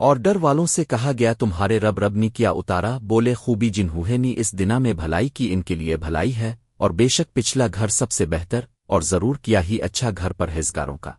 اور ڈر والوں سے کہا گیا، تمہارے رب رب نے کیا اتارا؟ بولے، خوبی جنہوں نے اس دنا میں بھلائی کی ان کے لیے بھلائی ہے، اور بے شک پچھلا گھر سب سے بہتر اور ضرور کیا ہی اچھا گھر پر ہیزگاروں کا۔